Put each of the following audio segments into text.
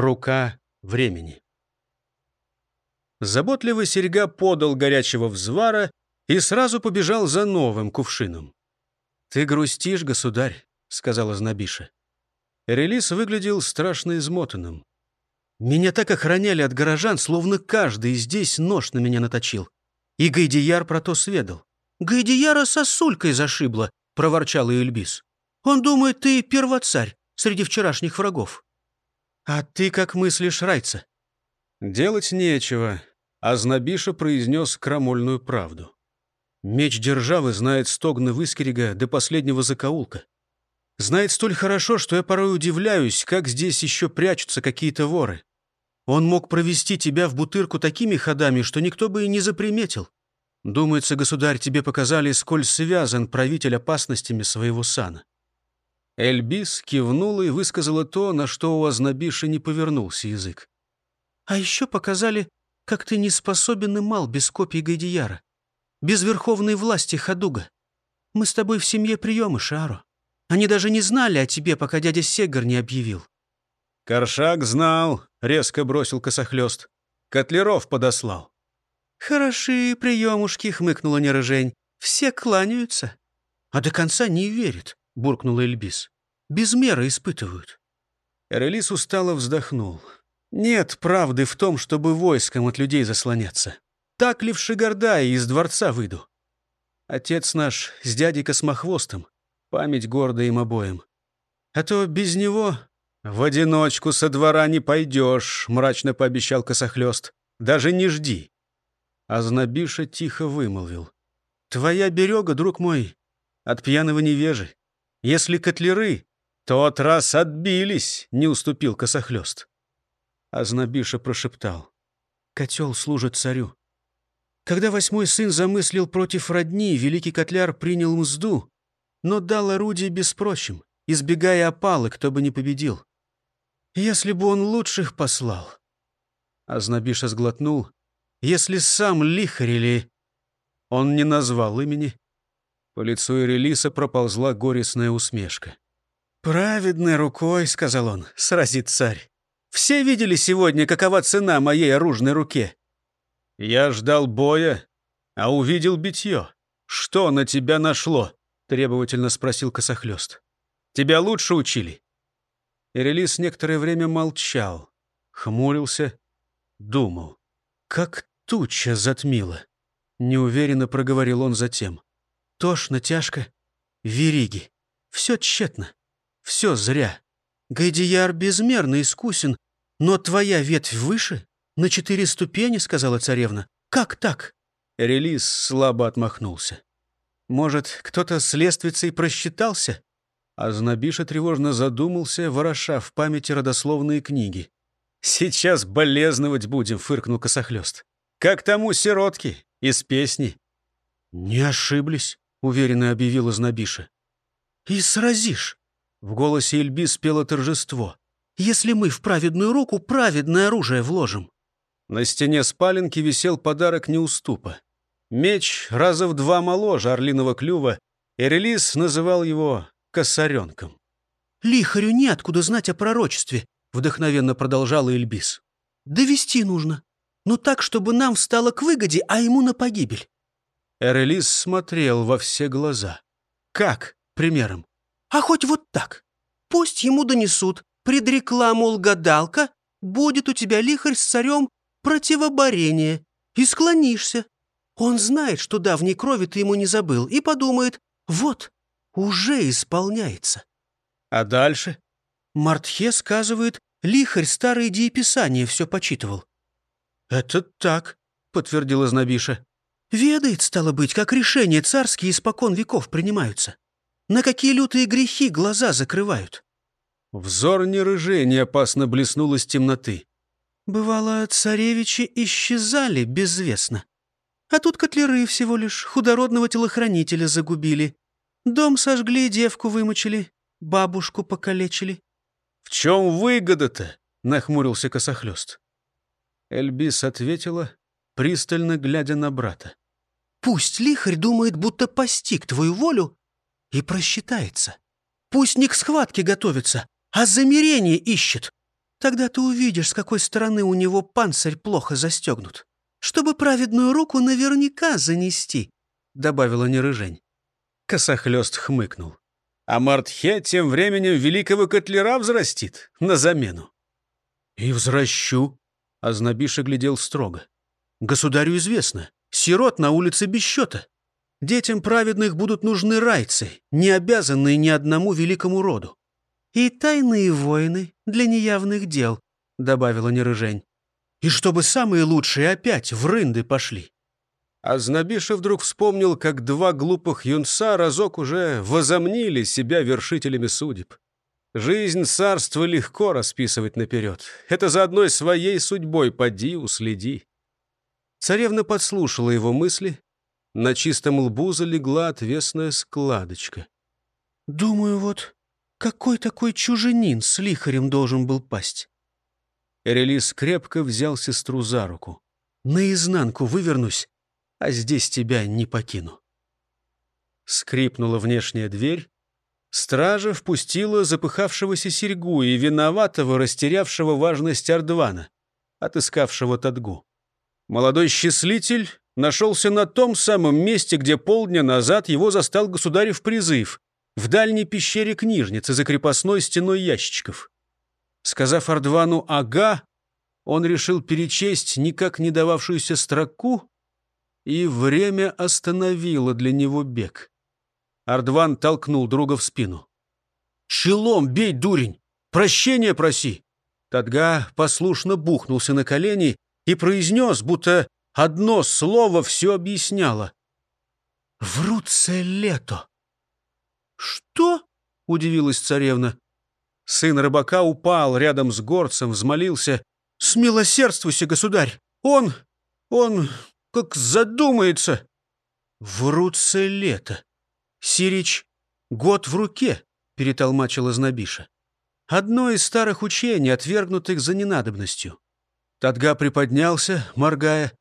Рука времени. Заботливый серьга подал горячего взвара и сразу побежал за новым кувшином. «Ты грустишь, государь», — сказала Знобиша. Релис выглядел страшно измотанным. «Меня так охраняли от горожан, словно каждый здесь нож на меня наточил. И Гайдияр про то сведал. Гайдияра сосулькой зашибло», — проворчал Эльбис. «Он думает, ты первоцарь среди вчерашних врагов». «А ты как мыслишь, Райца?» Делать нечего, а Знобиша произнес крамольную правду. Меч державы знает стогны Выскерега до последнего закоулка. Знает столь хорошо, что я порой удивляюсь, как здесь еще прячутся какие-то воры. Он мог провести тебя в бутырку такими ходами, что никто бы и не заприметил. Думается, государь, тебе показали, сколь связан правитель опасностями своего сана». Эльбис кивнула и высказала то, на что у Азнабиши не повернулся язык. «А еще показали, как ты не способен и мал без копий Гайдияра, без верховной власти Хадуга. Мы с тобой в семье приемы, Шаро. Они даже не знали о тебе, пока дядя Сегар не объявил». «Коршак знал», — резко бросил косохлёст. «Котлеров подослал». «Хороши приемушки», — хмыкнула Нерыжень. «Все кланяются». «А до конца не верит», — буркнула Эльбис. «Без меры испытывают». Эрелис устало вздохнул. «Нет правды в том, чтобы войском от людей заслоняться. Так ли в Шигардае из дворца выйду? Отец наш с дядей Космохвостом, память гордая им обоим. А то без него в одиночку со двора не пойдешь», — мрачно пообещал Косохлёст. «Даже не жди». Азнабиша тихо вымолвил. «Твоя берега, друг мой, от пьяного невежи. Если котлеры, тот раз отбились», — не уступил косохлёст. Азнабиша прошептал. «Котел служит царю. Когда восьмой сын замыслил против родни, великий котляр принял мзду, но дал орудие беспрощим, избегая опалы, кто бы не победил. Если бы он лучших послал...» Азнабиша сглотнул если сам Лихарь. Он не назвал имени. По лицу Ирелиса проползла горестная усмешка. «Праведной рукой, — сказал он, — сразит царь. Все видели сегодня, какова цена моей оружной руке. Я ждал боя, а увидел битье. Что на тебя нашло? — требовательно спросил Косохлёст. Тебя лучше учили?» Ирелис некоторое время молчал, хмурился, думал. Как туча затмила. Неуверенно проговорил он затем. Тошно, тяжко. Вериги. Все тщетно. Все зря. Гайдияр безмерно искусен, но твоя ветвь выше, на четыре ступени, сказала царевна. Как так? Релиз слабо отмахнулся. Может, кто-то с лествицей просчитался? А Знобиша тревожно задумался, вороша в памяти родословные книги. «Сейчас болезновать будем», — фыркнул косохлёст. Как тому сиротки из песни». «Не ошиблись», — уверенно объявила Знобиша. «И сразишь». В голосе Ильби спело торжество. «Если мы в праведную руку праведное оружие вложим». На стене спаленки висел подарок неуступа. Меч раза в два моложе орлиного клюва, и релиз называл его косаренком. «Лихарю неоткуда знать о пророчестве», — вдохновенно продолжала Ильбис. «Довести нужно но так, чтобы нам встало к выгоде, а ему на погибель». Эрелис смотрел во все глаза. «Как, примером?» «А хоть вот так. Пусть ему донесут. Предрекла, мол, гадалка, будет у тебя лихарь с царем противоборение. И склонишься. Он знает, что давней крови ты ему не забыл, и подумает, вот, уже исполняется». «А дальше?» Мартхе сказывает, лихарь старые дееписания все почитывал. «Это так», — подтвердила Знобиша. «Ведает, стало быть, как решения царские испокон веков принимаются. На какие лютые грехи глаза закрывают». Взор не рыжей не опасно блеснул из темноты. Бывало, царевичи исчезали безвестно. А тут котлеры всего лишь худородного телохранителя загубили. Дом сожгли, девку вымочили, бабушку покалечили. — В чем выгода-то? — нахмурился косохлёст. Эльбис ответила, пристально глядя на брата. «Пусть лихарь думает, будто постиг твою волю и просчитается. Пусть не к схватке готовится, а замерение ищет. Тогда ты увидишь, с какой стороны у него панцирь плохо застегнут. Чтобы праведную руку наверняка занести», — добавила Нерыжень. Косохлёст хмыкнул. А Мартхе тем временем великого котлера взрастит на замену. «И взращу», — Азнабиша глядел строго. «Государю известно, сирот на улице без счета. Детям праведных будут нужны райцы, не обязанные ни одному великому роду. «И тайные воины для неявных дел», — добавила Нерыжень. «И чтобы самые лучшие опять в рынды пошли». А Знобиша вдруг вспомнил, как два глупых юнца разок уже возомнили себя вершителями судеб. Жизнь царства легко расписывать наперед. Это за одной своей судьбой поди уследи. Царевна подслушала его мысли. На чистом лбу залегла отвесная складочка. «Думаю, вот какой такой чуженин с лихарем должен был пасть?» Эрелис крепко взял сестру за руку. «Наизнанку вывернусь, а здесь тебя не покину». Скрипнула внешняя дверь. Стража впустила запыхавшегося серьгу и виноватого, растерявшего важность Ардвана, отыскавшего Тадгу. Молодой счислитель нашелся на том самом месте, где полдня назад его застал государев призыв, в дальней пещере книжницы за крепостной стеной ящичков. Сказав Ардвану «ага», он решил перечесть никак не дававшуюся строку, и время остановило для него бег. Ардван толкнул друга в спину. «Челом бей, дурень! Прощения проси!» Тадга послушно бухнулся на колени и произнес, будто одно слово все объясняло. «Врутся лето!» «Что?» — удивилась царевна. Сын рыбака упал рядом с горцем, взмолился. «Смилосердствуйся, государь! Он... он... как задумается!» «Врутся лето!» «Сирич, год в руке», — перетолмачила Знобиша. «Одно из старых учений, отвергнутых за ненадобностью». Тадга приподнялся, моргая.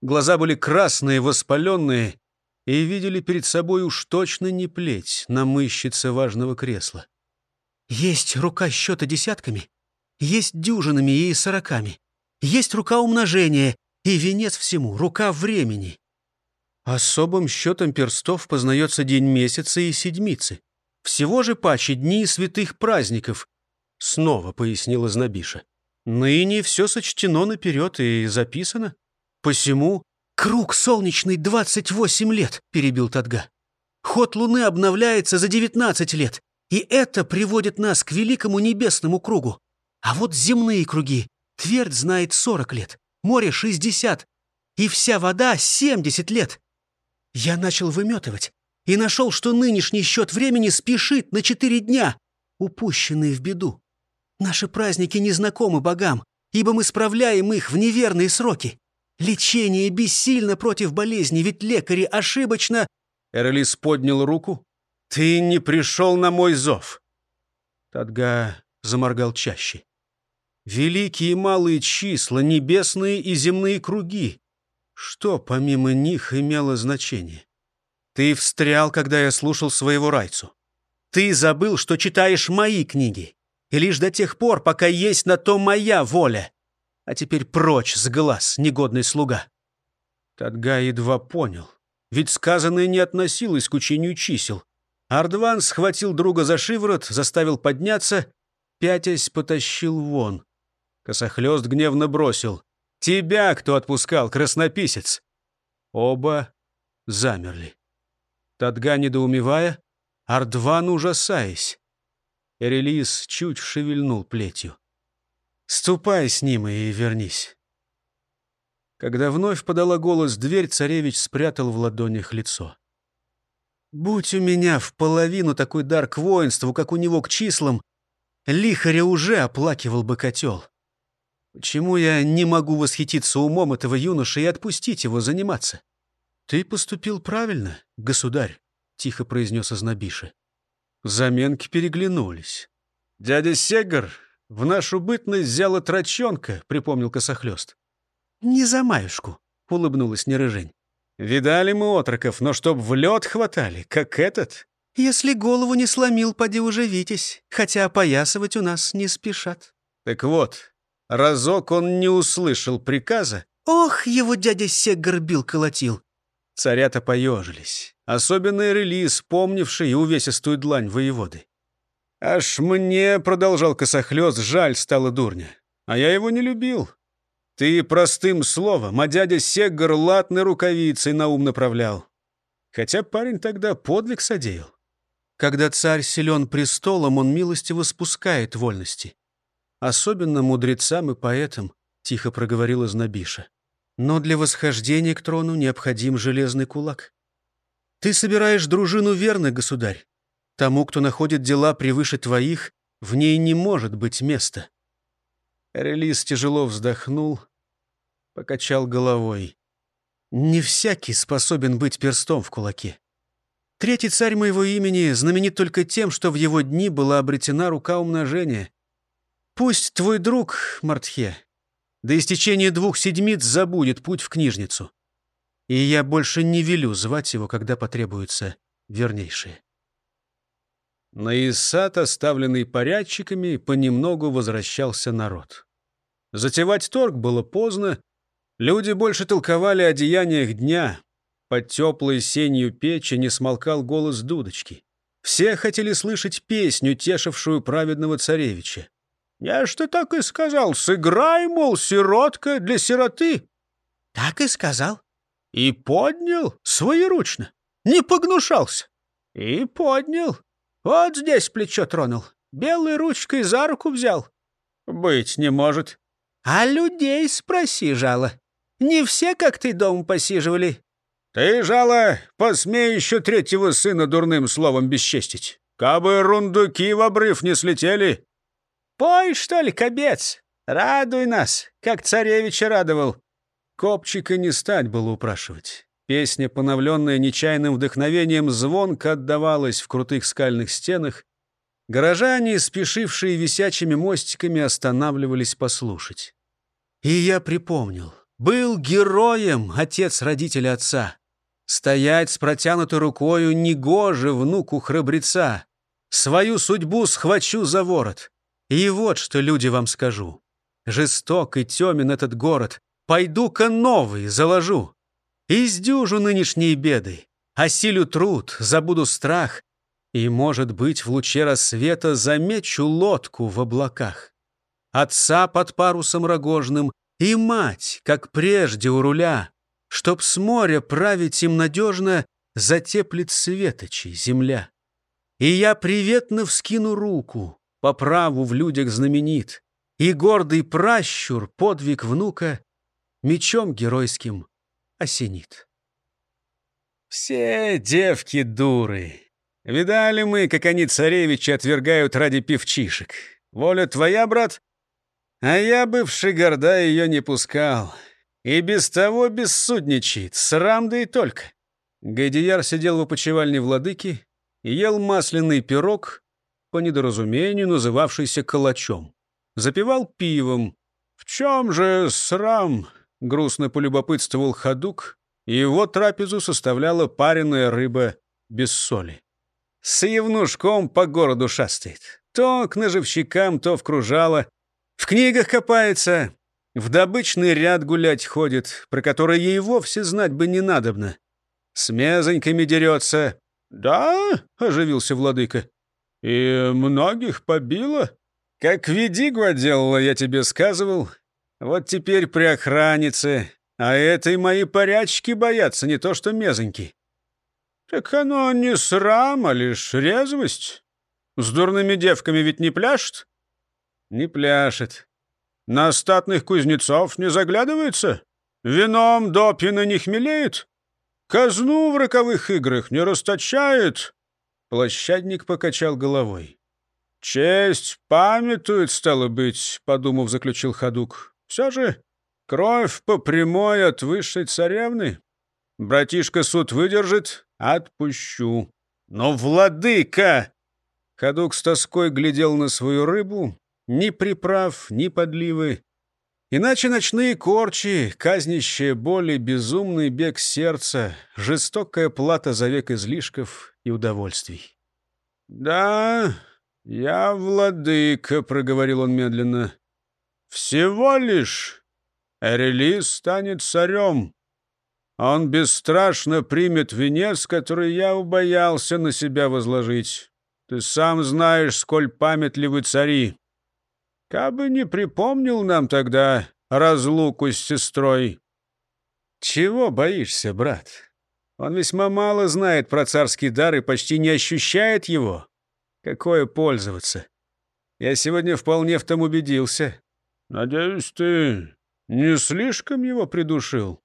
Глаза были красные, воспаленные, и видели перед собой уж точно не плеть на мыщице важного кресла. «Есть рука счета десятками, есть дюжинами и сороками, есть рука умножения, и венец всему — рука времени». Особым счетом перстов познается день месяца и седмицы. Всего же паче дни святых праздников, — снова пояснила Знобиша. Ныне все сочтено наперед и записано. Посему «Круг солнечный 28 лет», — перебил Тадга. «Ход Луны обновляется за 19 лет, и это приводит нас к великому небесному кругу. А вот земные круги. Твердь знает 40 лет, море 60, и вся вода 70 лет. Я начал выметывать и нашел, что нынешний счет времени спешит на 4 дня, упущенные в беду. Наши праздники не знакомы богам, ибо мы справляем их в неверные сроки. Лечение бессильно против болезни, ведь лекари ошибочно...» Эрлис поднял руку. «Ты не пришел на мой зов!» Тадга заморгал чаще. «Великие и малые числа, небесные и земные круги. Что помимо них имело значение? Ты встрял, когда я слушал своего райцу. Ты забыл, что читаешь мои книги. И лишь до тех пор, пока есть на то моя воля. А теперь прочь с глаз, негодный слуга. Тадга едва понял, ведь сказанное не относилось к учению чисел. Ардван схватил друга за шиворот, заставил подняться, пятясь потащил вон. Косохлёст гневно бросил. «Тебя кто отпускал, краснописец?» Оба замерли. Тадга недоумевая, Ардван ужасаясь. Эрелис чуть шевельнул плетью. Ступай с ним и вернись». Когда вновь подала голос дверь, царевич спрятал в ладонях лицо. «Будь у меня в половину такой дар к воинству, как у него к числам, лихаря уже оплакивал бы котел. Почему я не могу восхититься умом этого юноши и отпустить его заниматься?» «Ты поступил правильно, государь», — тихо произнес Ознобиша. Заменки переглянулись. «Дядя Сегар «В нашу бытность взяла трочонка», — припомнил косохлёст. «Не за маюшку», — улыбнулась Нерыжень. «Видали мы отроков, но чтоб в лед хватали, как этот?» «Если голову не сломил, поди уже Витязь, хотя опоясывать у нас не спешат». Так вот, разок он не услышал приказа. Ох, его дядя Сеггар бил колотил. Царята поежились. Особенно релиз, помнивший увесистую длань воеводы. «Аж мне, — продолжал косохлёст, — жаль стало дурня. А я его не любил. Ты простым словом, а дядя Сеггар латной рукавицей на ум направлял. Хотя парень тогда подвиг содеял. Когда царь силен престолом, он милостиво спускает вольности. Особенно мудрецам и поэтам, — тихо проговорила Знобиша. Но для восхождения к трону необходим железный кулак. Ты собираешь дружину верно, государь. Тому, кто находит дела превыше твоих, в ней не может быть места. Релиз тяжело вздохнул, покачал головой. Не всякий способен быть перстом в кулаке. Третий царь моего имени знаменит только тем, что в его дни была обретена рука умножения. Пусть твой друг, Мартхе, до истечения двух седмиц забудет путь в книжницу. И я больше не велю звать его, когда потребуется вернейшее. На Исат, оставленный порядчиками, понемногу возвращался народ. Затевать торг было поздно. Люди больше толковали о деяниях дня. Под теплой сенью печи не смолкал голос дудочки. Все хотели слышать песню, тешившую праведного царевича. «Я что так и сказал, сыграй, мол, сиротка для сироты». «Так и сказал». «И поднял своеручно, не погнушался». «И поднял, вот здесь плечо тронул, белой ручкой за руку взял». «Быть не может». «А людей спроси, жало. Не все, как ты, дом посиживали?» «Ты, жало, посмей еще третьего сына дурным словом бесчестить. Кабы рундуки в обрыв не слетели, Пой, что ли, кобец? Радуй нас, как царевича радовал. Копчика не стать было упрашивать. Песня, поновленная нечаянным вдохновением, звонко отдавалась в крутых скальных стенах. Горожане, спешившие висячими мостиками, останавливались послушать. И я припомнил. Был героем отец родителя отца. Стоять с протянутой рукою негоже внуку храбреца. Свою судьбу схвачу за ворот. И вот что, люди, вам скажу. Жесток и темен этот город. Пойду-ка новый заложу. Издюжу нынешние беды. Осилю труд, забуду страх. И, может быть, в луче рассвета замечу лодку в облаках. Отца под парусом рогожным и мать, как прежде у руля, Чтоб с моря править им надежно, затеплит светочей земля. И я приветно вскину руку, по праву в людях знаменит, и гордый пращур подвиг внука мечом геройским осенит. Все девки дуры. Видали мы, как они царевича отвергают ради певчишек. Воля твоя, брат? А я, бывший горда, ее не пускал. И без того бессудничает, срам да и только. Гайдияр сидел в опочивальне владыки ел масляный пирог, по недоразумению называвшийся калачом. Запивал пивом. «В чем же срам?» — грустно полюбопытствовал ходук, его трапезу составляла пареная рыба без соли. С евнушком по городу шастает. То к ножевщикам, то в кружало. В книгах копается, в добычный ряд гулять ходит, про который ей вовсе знать бы не надобно. С мезоньками дерется. «Да?» — оживился владыка. «И многих побило?» «Как Ведигва делала, я тебе сказывал. Вот теперь при охраннице. А этой мои порядчики боятся, не то что мезоньки». «Так оно не срам, а лишь резвость. С дурными девками ведь не пляшет?» «Не пляшет. На статных кузнецов не заглядывается? Вином допина не хмелеет? Казну в роковых играх не расточает?» Площадник покачал головой. «Честь памятует, стало быть», — подумав, заключил ходук. «Все же кровь по прямой от высшей царевны. Братишка суд выдержит, отпущу. Но владыка!» Ходук с тоской глядел на свою рыбу. Ни приправ, ни подливы. Иначе ночные корчи, казнищие боли, безумный бег сердца, жестокая плата за век излишков и удовольствий. «Да, я владыка», — проговорил он медленно. Всего лишь Эрелис станет царем. Он бесстрашно примет венец, который я убоялся на себя возложить. Ты сам знаешь, сколь памятливы цари. Кабы не припомнил нам тогда разлуку с сестрой. Чего боишься, брат? Он весьма мало знает про царский дар и почти не ощущает его. Какое пользоваться? Я сегодня вполне в том убедился. Надеюсь, ты не слишком его придушил?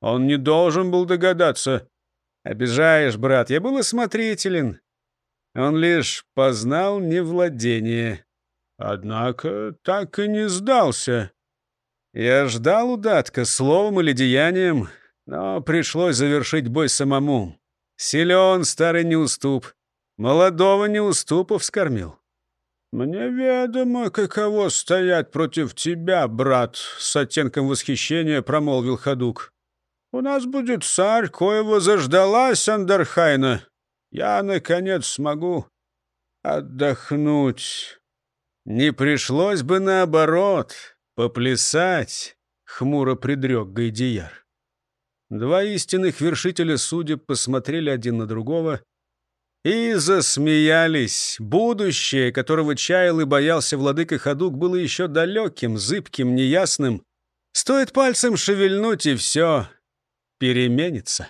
Он не должен был догадаться. Обижаешь, брат, я был осмотрителен. Он лишь познал невладение. Однако так и не сдался. Я ждал удатка словом или деянием, но пришлось завершить бой самому. Силен старый неуступ. Молодого неуступов скормил. «Мне ведомо, каково стоять против тебя, брат», — с оттенком восхищения промолвил Хадук. «У нас будет царь, коего заждалась Андерхайна. Я, наконец, смогу отдохнуть». «Не пришлось бы наоборот поплясать», — хмуро предрек Гайдияр. Два истинных вершителя судеб посмотрели один на другого и засмеялись. Будущее, которого чаял и боялся владыка Хадук, было еще далеким, зыбким, неясным. Стоит пальцем шевельнуть, и все переменится.